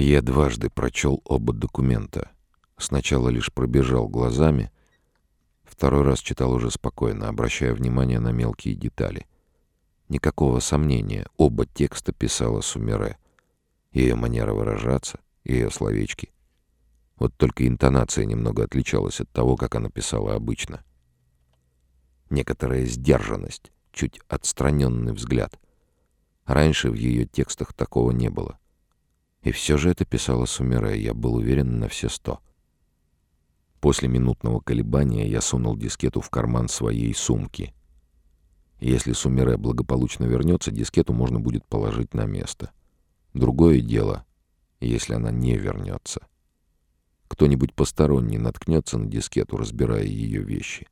Я дважды прочел оба документа. Сначала лишь пробежал глазами, второй раз читал уже спокойно, обращая внимание на мелкие детали. Никакого сомнения, оба текста писала Сумере. Ее манера выражаться, ее словечки. Вот только интонация немного отличалась от того, как она писала обычно. Некоторая сдержанность, чуть отстраненный взгляд. Раньше в ее текстах такого не было. И все же это писала Сумире, я был уверен на все сто. После минутного колебания я сунул дискету в карман своей сумки. Если Сумире благополучно вернется, дискету можно будет положить на место. Другое дело, если она не вернется. Кто-нибудь посторонний наткнется на дискету, разбирая ее вещи.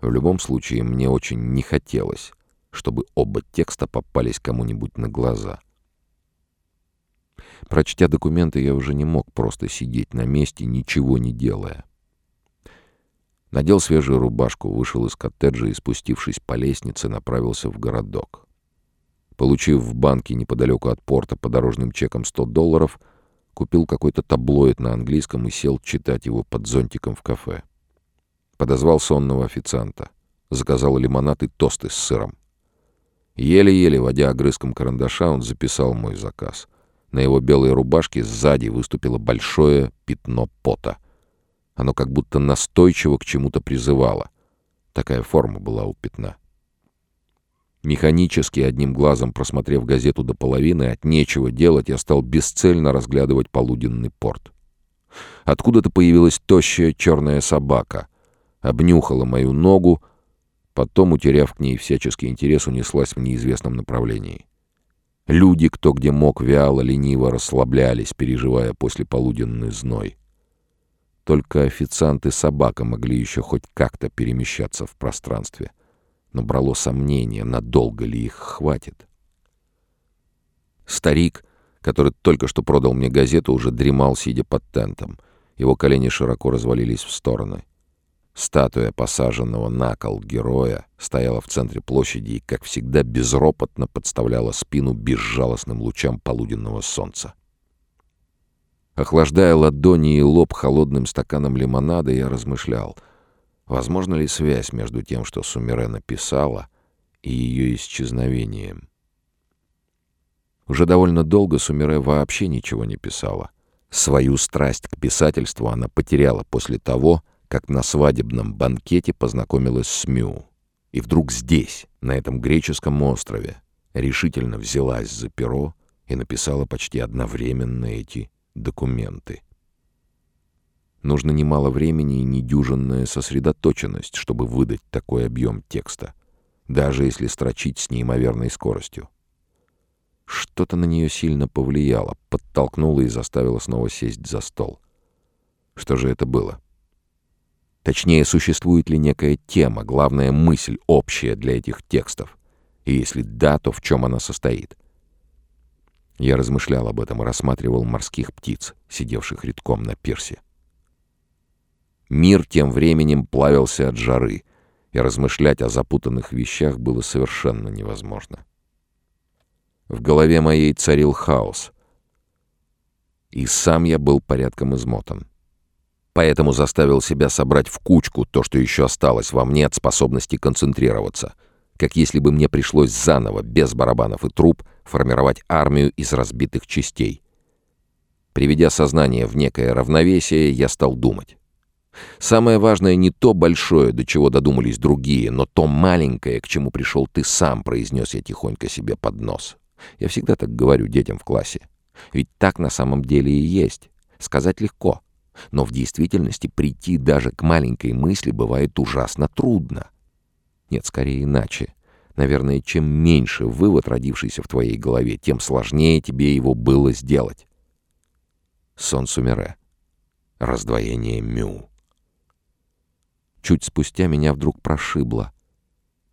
В любом случае, мне очень не хотелось, чтобы оба текста попались кому-нибудь на глаза. Прочтя документы, я уже не мог просто сидеть на месте, ничего не делая. Надел свежую рубашку, вышел из коттеджа и, спустившись по лестнице, направился в городок. Получив в банке неподалеку от порта по дорожным чекам 100 долларов, купил какой-то таблоид на английском и сел читать его под зонтиком в кафе. Подозвал сонного официанта. Заказал лимонад и тосты с сыром. Еле-еле, водя огрызком карандаша, он записал мой заказ. На его белой рубашке сзади выступило большое пятно пота. Оно как будто настойчиво к чему-то призывало. Такая форма была у пятна. Механически, одним глазом просмотрев газету до половины, от нечего делать, я стал бесцельно разглядывать полуденный порт. Откуда-то появилась тощая черная собака. Обнюхала мою ногу, потом, утеряв к ней всяческий интерес, унеслась в неизвестном направлении. Люди, кто где мог, вяло, лениво расслаблялись, переживая послеполуденный зной. Только официант и собака могли еще хоть как-то перемещаться в пространстве — но брало сомнение, надолго ли их хватит. Старик, который только что продал мне газету, уже дремал, сидя под тентом. Его колени широко развалились в стороны. Статуя посаженного на кол героя стояла в центре площади и, как всегда, безропотно подставляла спину безжалостным лучам полуденного солнца. Охлаждая ладони и лоб холодным стаканом лимонада, я размышлял — Возможно ли связь между тем, что Сумире написала, и ее исчезновением? Уже довольно долго Сумире вообще ничего не писала. Свою страсть к писательству она потеряла после того, как на свадебном банкете познакомилась с Мю. И вдруг здесь, на этом греческом острове, решительно взялась за перо и написала почти одновременно эти документы. Нужно немало времени и недюжинная сосредоточенность, чтобы выдать такой объем текста, даже если строчить с неимоверной скоростью. Что-то на нее сильно повлияло, подтолкнуло и заставило снова сесть за стол. Что же это было? Точнее, существует ли некая тема, главная мысль, общая для этих текстов? И если да, то в чем она состоит? Я размышлял об этом и рассматривал морских птиц, сидевших редком на пирсе. Мир тем временем плавился от жары, и размышлять о запутанных вещах было совершенно невозможно. В голове моей царил хаос, и сам я был порядком измотан. Поэтому заставил себя собрать в кучку то, что еще осталось во мне от способности концентрироваться, как если бы мне пришлось заново, без барабанов и труб, формировать армию из разбитых частей. Приведя сознание в некое равновесие, я стал думать. Самое важное не то большое, до чего додумались другие, но то маленькое, к чему пришел ты сам, произнес я тихонько себе под нос. Я всегда так говорю детям в классе. Ведь так на самом деле и есть. Сказать легко. Но в действительности прийти даже к маленькой мысли бывает ужасно трудно. Нет, скорее иначе. Наверное, чем меньше вывод, родившийся в твоей голове, тем сложнее тебе его было сделать. Сон Сумере. Раздвоение Мю. Чуть спустя меня вдруг прошибло.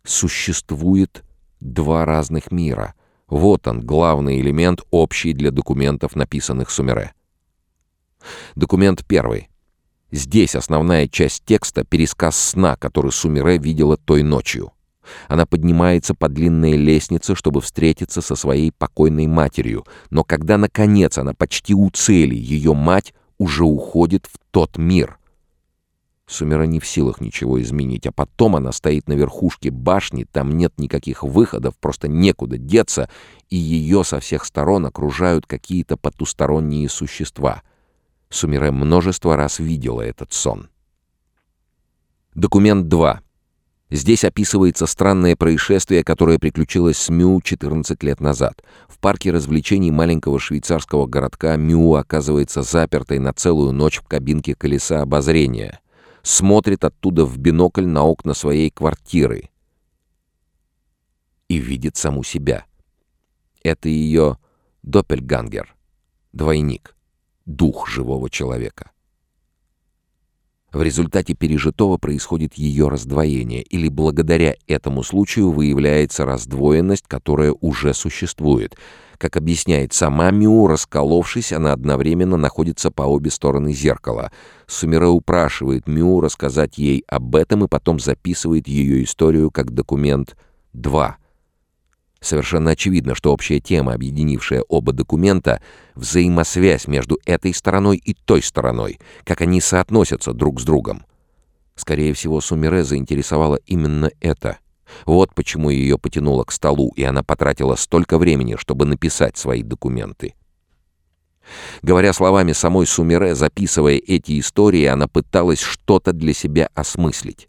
Существует два разных мира. Вот он, главный элемент, общий для документов, написанных Сумере. Документ первый. Здесь основная часть текста — пересказ сна, который Сумере видела той ночью. Она поднимается по длинной лестнице, чтобы встретиться со своей покойной матерью, но когда, наконец, она почти у цели, ее мать уже уходит в тот мир. Сумера не в силах ничего изменить, а потом она стоит на верхушке башни, там нет никаких выходов, просто некуда деться, и ее со всех сторон окружают какие-то потусторонние существа. Сумере множество раз видела этот сон. Документ 2. Здесь описывается странное происшествие, которое приключилось с Мю 14 лет назад. В парке развлечений маленького швейцарского городка Мю оказывается запертой на целую ночь в кабинке колеса обозрения. Смотрит оттуда в бинокль на окна своей квартиры. И видит саму себя. Это ее доппельгангер, двойник, дух живого человека. В результате пережитого происходит ее раздвоение, или благодаря этому случаю выявляется раздвоенность, которая уже существует. Как объясняет сама Миу, расколовшись, она одновременно находится по обе стороны зеркала. Сумире упрашивает Миу рассказать ей об этом и потом записывает ее историю как документ 2 Совершенно очевидно, что общая тема, объединившая оба документа, взаимосвязь между этой стороной и той стороной, как они соотносятся друг с другом. Скорее всего, Сумире заинтересовало именно это. Вот почему ее потянуло к столу, и она потратила столько времени, чтобы написать свои документы. Говоря словами самой Сумире, записывая эти истории, она пыталась что-то для себя осмыслить.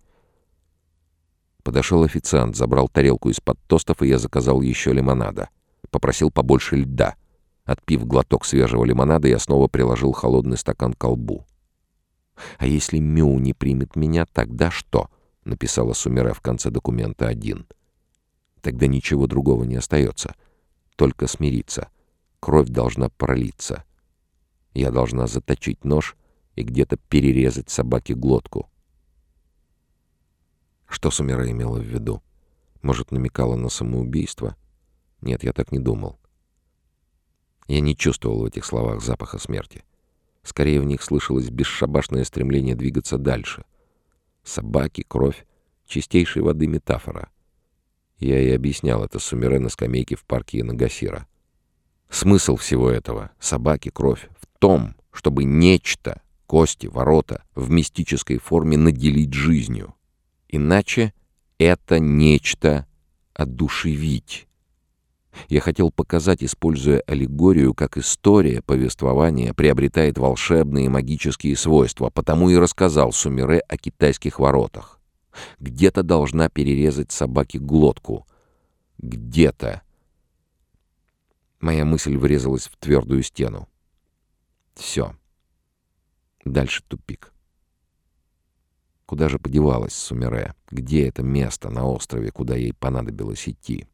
Подошел официант, забрал тарелку из-под тостов, и я заказал еще лимонада. Попросил побольше льда. Отпив глоток свежего лимонада, я снова приложил холодный стакан к колбу. «А если Мю не примет меня, тогда что?» — написала Сумера в конце документа один. «Тогда ничего другого не остается. Только смириться. Кровь должна пролиться. Я должна заточить нож и где-то перерезать собаке глотку. Что Сумира имела в виду? Может, намекала на самоубийство? Нет, я так не думал. Я не чувствовал в этих словах запаха смерти. Скорее, в них слышалось бесшабашное стремление двигаться дальше. Собаки, кровь, чистейшей воды метафора. Я и объяснял это Сумире на скамейке в парке Инагасира. Смысл всего этого — собаки, кровь — в том, чтобы нечто, кости, ворота, в мистической форме наделить жизнью. Иначе это нечто одушевить. Я хотел показать, используя аллегорию, как история повествования приобретает волшебные магические свойства, потому и рассказал Сумире о китайских воротах. Где-то должна перерезать собаке глотку. Где-то. Моя мысль врезалась в твердую стену. Все. Дальше тупик. Куда же подевалась Сумере? Где это место на острове, куда ей понадобилось идти?